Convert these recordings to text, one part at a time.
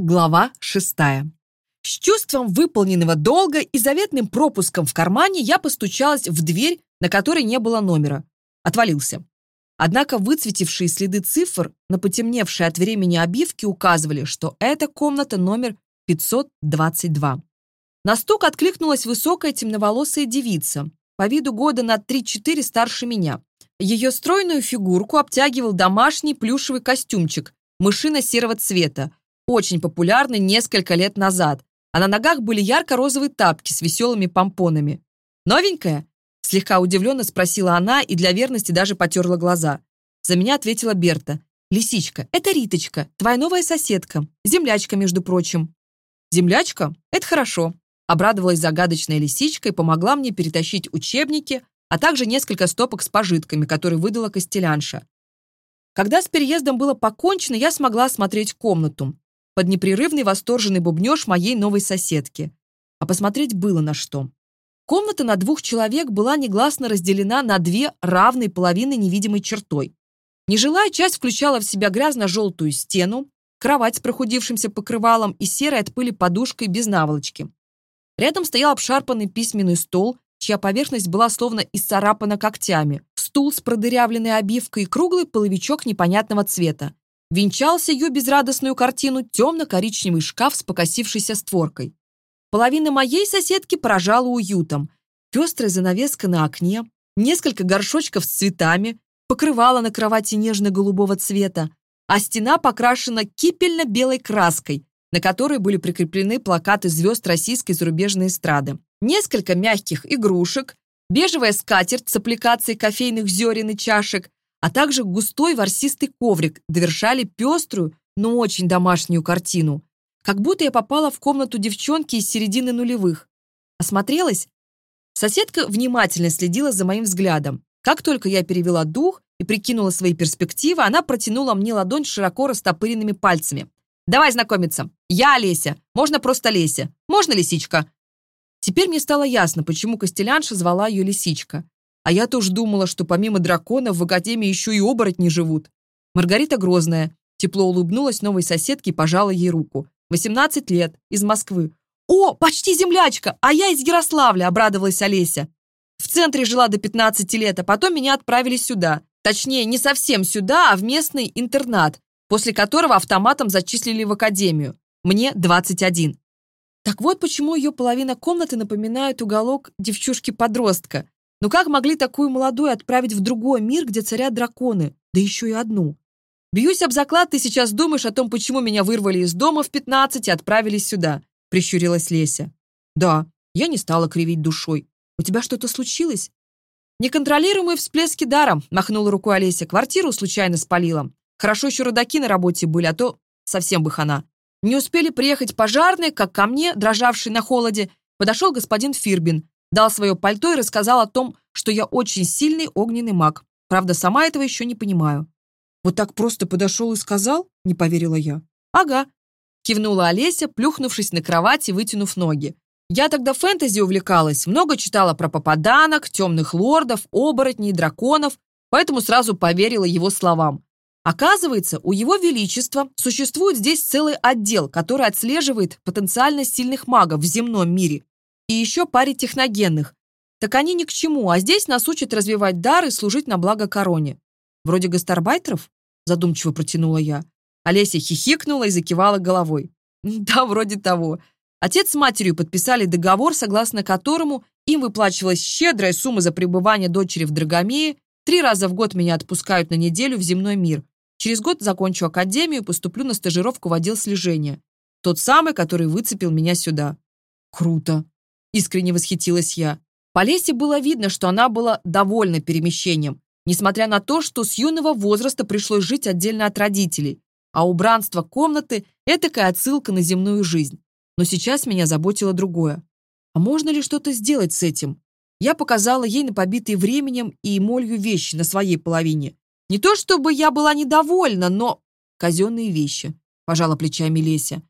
Глава шестая. С чувством выполненного долга и заветным пропуском в кармане я постучалась в дверь, на которой не было номера. Отвалился. Однако выцветившие следы цифр на потемневшей от времени обивке указывали, что это комната номер 522. На стук откликнулась высокая темноволосая девица, по виду года на 3-4 старше меня. Ее стройную фигурку обтягивал домашний плюшевый костюмчик, мышина серого цвета, очень популярной несколько лет назад, а на ногах были ярко-розовые тапки с веселыми помпонами. «Новенькая?» – слегка удивленно спросила она и для верности даже потерла глаза. За меня ответила Берта. «Лисичка, это Риточка, твоя новая соседка, землячка, между прочим». «Землячка? Это хорошо», – обрадовалась загадочная лисичка и помогла мне перетащить учебники, а также несколько стопок с пожитками, которые выдала Костелянша. Когда с переездом было покончено, я смогла осмотреть комнату под непрерывный восторженный бубнеж моей новой соседки. А посмотреть было на что. Комната на двух человек была негласно разделена на две равные половины невидимой чертой. Нежилая часть включала в себя грязно-желтую стену, кровать с прохудившимся покрывалом и серой от пыли подушкой без наволочки. Рядом стоял обшарпанный письменный стол, чья поверхность была словно исцарапана когтями, стул с продырявленной обивкой и круглый половичок непонятного цвета. Венчался ее безрадостную картину темно-коричневый шкаф с покосившейся створкой. Половина моей соседки поражала уютом. Пестрая занавеска на окне, несколько горшочков с цветами, покрывало на кровати нежно-голубого цвета, а стена покрашена кипельно-белой краской, на которой были прикреплены плакаты звезд российской зарубежной эстрады. Несколько мягких игрушек, бежевая скатерть с аппликацией кофейных зерен и чашек, а также густой ворсистый коврик довершали пеструю, но очень домашнюю картину. Как будто я попала в комнату девчонки из середины нулевых. Осмотрелась? Соседка внимательно следила за моим взглядом. Как только я перевела дух и прикинула свои перспективы, она протянула мне ладонь широко растопыренными пальцами. «Давай знакомиться. Я Олеся. Можно просто Леся. Можно Лисичка?» Теперь мне стало ясно, почему Костелянша звала ее Лисичка. А я тоже думала, что помимо драконов в Академии еще и оборотни живут. Маргарита Грозная. Тепло улыбнулась новой соседке и пожала ей руку. 18 лет, из Москвы. «О, почти землячка, а я из Ярославля», — обрадовалась Олеся. «В центре жила до 15 лет, а потом меня отправили сюда. Точнее, не совсем сюда, а в местный интернат, после которого автоматом зачислили в академию. Мне 21. Так вот почему ее половина комнаты напоминает уголок девчушки-подростка. Но как могли такую молодую отправить в другой мир, где царят драконы, да еще и одну? Бьюсь об заклад, ты сейчас думаешь о том, почему меня вырвали из дома в 15 и отправили сюда, прищурилась Леся. Да, я не стала кривить душой. У тебя что-то случилось? Неконтролируемые всплески дара, махнула рукой Олеся. Квартиру случайно спалила. Хорошо еще родаки на работе были, а то совсем бы хана. Не успели приехать пожарные, как ко мне, дрожавший на холоде, подошел господин Фирбин, дал свое пальто и рассказал о том, что я очень сильный огненный маг. Правда, сама этого еще не понимаю. Вот так просто подошел и сказал? Не поверила я. Ага. Кивнула Олеся, плюхнувшись на кровать и вытянув ноги. Я тогда фэнтези увлекалась, много читала про попаданок, темных лордов, оборотней, драконов, поэтому сразу поверила его словам. Оказывается, у его величества существует здесь целый отдел, который отслеживает потенциально сильных магов в земном мире и еще паре техногенных. Так они ни к чему, а здесь нас учат развивать дар и служить на благо короне. Вроде гастарбайтеров? Задумчиво протянула я. Олеся хихикнула и закивала головой. Да, вроде того. Отец с матерью подписали договор, согласно которому им выплачивалась щедрая сумма за пребывание дочери в Драгомее, три раза Искренне восхитилась я. По лесе было видно, что она была довольна перемещением, несмотря на то, что с юного возраста пришлось жить отдельно от родителей, а убранство комнаты – этакая отсылка на земную жизнь. Но сейчас меня заботило другое. А можно ли что-то сделать с этим? Я показала ей на побитые временем и молью вещи на своей половине. Не то чтобы я была недовольна, но... Казенные вещи, пожала плечами Леся.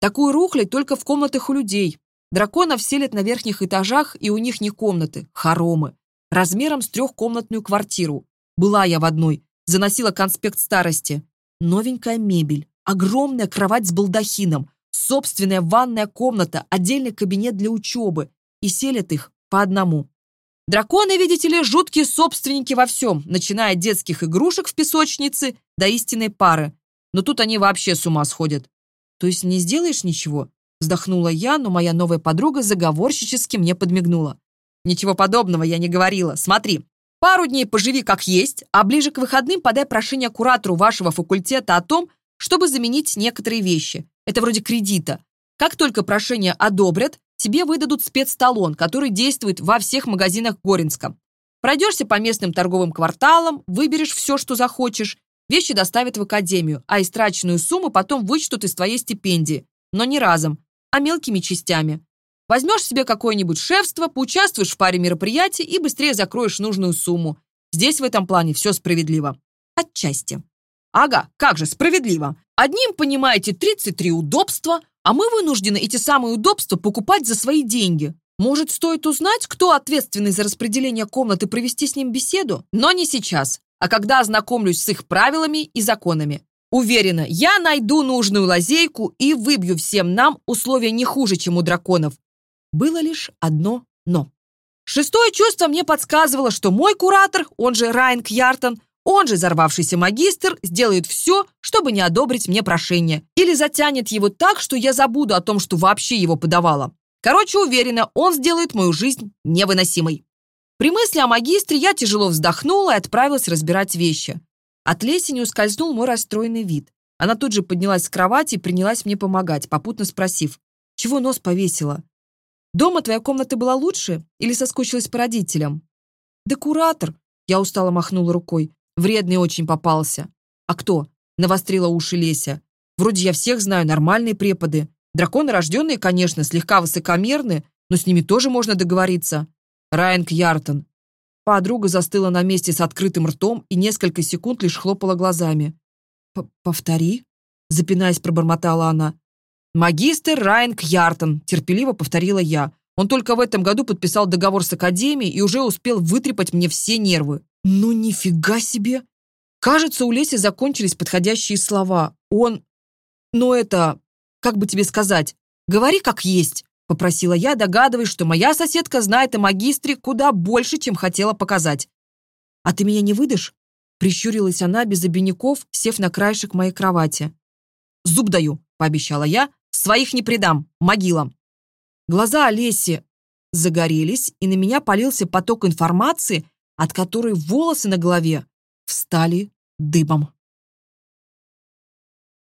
Такую рухлядь только в комнатах у людей. Драконов селят на верхних этажах, и у них не комнаты, хоромы. Размером с трехкомнатную квартиру. Была я в одной, заносила конспект старости. Новенькая мебель, огромная кровать с балдахином, собственная ванная комната, отдельный кабинет для учебы. И селят их по одному. Драконы, видите ли, жуткие собственники во всем, начиная от детских игрушек в песочнице до истинной пары. Но тут они вообще с ума сходят. То есть не сделаешь ничего? вздохнула я, но моя новая подруга заговорщически мне подмигнула. «Ничего подобного я не говорила. Смотри, пару дней поживи как есть, а ближе к выходным подай прошение куратору вашего факультета о том, чтобы заменить некоторые вещи. Это вроде кредита. Как только прошение одобрят, тебе выдадут спецталон, который действует во всех магазинах Горинска. Пройдешься по местным торговым кварталам, выберешь все, что захочешь, вещи доставят в академию, а истраченную сумму потом вычтут из твоей стипендии. Но не разом а мелкими частями. Возьмешь себе какое-нибудь шефство, поучаствуешь в паре мероприятий и быстрее закроешь нужную сумму. Здесь в этом плане все справедливо. Отчасти. Ага, как же справедливо. Одним, понимаете, 33 удобства, а мы вынуждены эти самые удобства покупать за свои деньги. Может, стоит узнать, кто ответственный за распределение комнаты, провести с ним беседу? Но не сейчас, а когда ознакомлюсь с их правилами и законами. Уверена, я найду нужную лазейку и выбью всем нам условия не хуже, чем у драконов. Было лишь одно «но». Шестое чувство мне подсказывало, что мой куратор, он же Райан Кьяртон, он же взорвавшийся магистр, сделает все, чтобы не одобрить мне прошение. Или затянет его так, что я забуду о том, что вообще его подавала. Короче, уверена, он сделает мою жизнь невыносимой. При мысли о магистре я тяжело вздохнула и отправилась разбирать вещи. От Леси не ускользнул мой расстроенный вид. Она тут же поднялась с кровати и принялась мне помогать, попутно спросив, чего нос повесила. «Дома твоя комната была лучше или соскучилась по родителям?» Декуратор. я устало махнула рукой. «Вредный очень попался». «А кто?» — навострила уши Леся. «Вроде я всех знаю, нормальные преподы. Драконы рожденные, конечно, слегка высокомерны, но с ними тоже можно договориться. Райан Кьяртон, Подруга застыла на месте с открытым ртом и несколько секунд лишь хлопала глазами. «Повтори?» — запинаясь, пробормотала она. «Магистр Райан Кьяртон», — терпеливо повторила я. Он только в этом году подписал договор с Академией и уже успел вытрепать мне все нервы. Ну нифига себе! Кажется, у Леси закончились подходящие слова. Он... Ну это... Как бы тебе сказать? Говори как есть, Попросила я, догадываясь, что моя соседка знает о магистре куда больше, чем хотела показать. «А ты меня не выдашь?» Прищурилась она без обиняков, сев на краешек моей кровати. «Зуб даю», — пообещала я. «Своих не предам. Могилам». Глаза Олеси загорелись, и на меня полился поток информации, от которой волосы на голове встали дыбом.